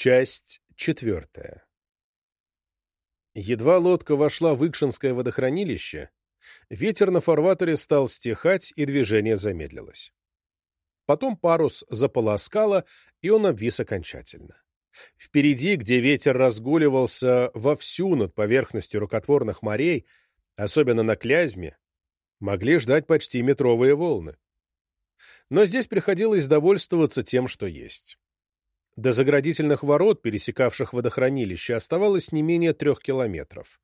Часть четвертая. Едва лодка вошла в Икшинское водохранилище, ветер на фарватере стал стихать, и движение замедлилось. Потом парус заполоскало, и он обвис окончательно. Впереди, где ветер разгуливался вовсю над поверхностью рукотворных морей, особенно на Клязьме, могли ждать почти метровые волны. Но здесь приходилось довольствоваться тем, что есть. До заградительных ворот, пересекавших водохранилище, оставалось не менее трех километров.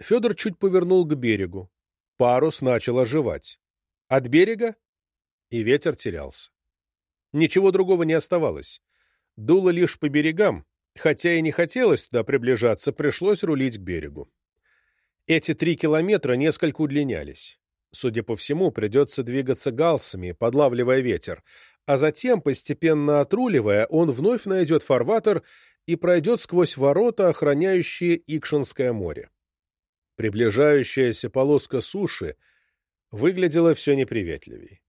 Федор чуть повернул к берегу. Парус начал оживать. От берега и ветер терялся. Ничего другого не оставалось. Дуло лишь по берегам, хотя и не хотелось туда приближаться, пришлось рулить к берегу. Эти три километра несколько удлинялись. Судя по всему, придется двигаться галсами, подлавливая ветер, а затем, постепенно отруливая, он вновь найдет фарватер и пройдет сквозь ворота, охраняющие Икшинское море. Приближающаяся полоска суши выглядела все неприветливей.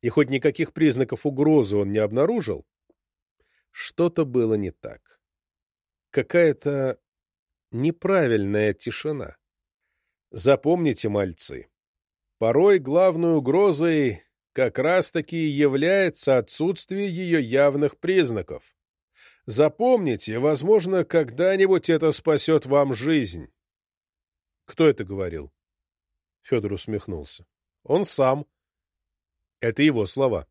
И хоть никаких признаков угрозы он не обнаружил, что-то было не так. Какая-то неправильная тишина. Запомните, мальцы, порой главной угрозой как раз-таки является отсутствие ее явных признаков. Запомните, возможно, когда-нибудь это спасет вам жизнь. Кто это говорил? Федор усмехнулся. Он сам. Это его слова.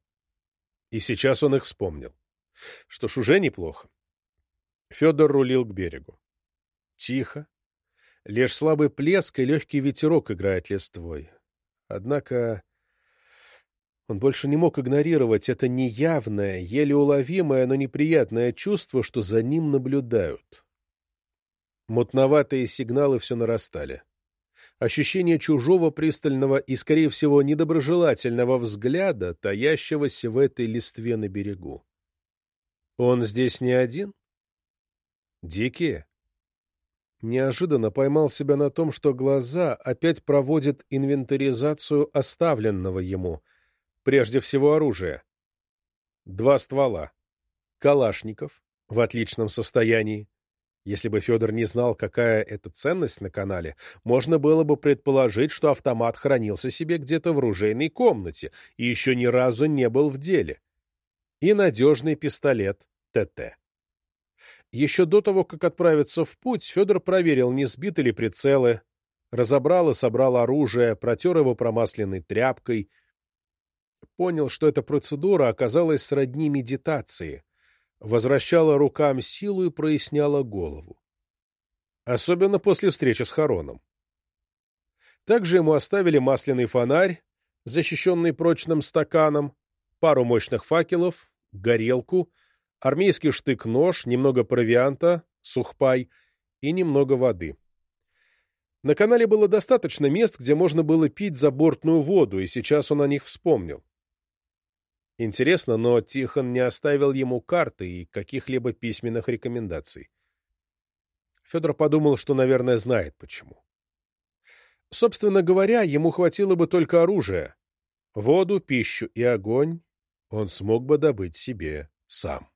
И сейчас он их вспомнил. Что ж, уже неплохо. Федор рулил к берегу. Тихо. Лишь слабый плеск и легкий ветерок играет листвой. Однако он больше не мог игнорировать это неявное, еле уловимое, но неприятное чувство, что за ним наблюдают. Мутноватые сигналы все нарастали. Ощущение чужого пристального и, скорее всего, недоброжелательного взгляда, таящегося в этой листве на берегу. Он здесь не один? Дикие? Неожиданно поймал себя на том, что глаза опять проводят инвентаризацию оставленного ему, прежде всего оружия. Два ствола. Калашников в отличном состоянии. Если бы Федор не знал, какая это ценность на канале, можно было бы предположить, что автомат хранился себе где-то в ружейной комнате и еще ни разу не был в деле. И надежный пистолет ТТ. Еще до того, как отправиться в путь, Федор проверил, не сбиты ли прицелы, разобрал и собрал оружие, протер его промасленной тряпкой. Понял, что эта процедура оказалась сродни медитации, возвращала рукам силу и проясняла голову. Особенно после встречи с Хароном. Также ему оставили масляный фонарь, защищенный прочным стаканом, пару мощных факелов, горелку — армейский штык-нож, немного провианта, сухпай и немного воды. На канале было достаточно мест, где можно было пить забортную воду, и сейчас он о них вспомнил. Интересно, но Тихон не оставил ему карты и каких-либо письменных рекомендаций. Федор подумал, что, наверное, знает почему. Собственно говоря, ему хватило бы только оружия. Воду, пищу и огонь он смог бы добыть себе сам.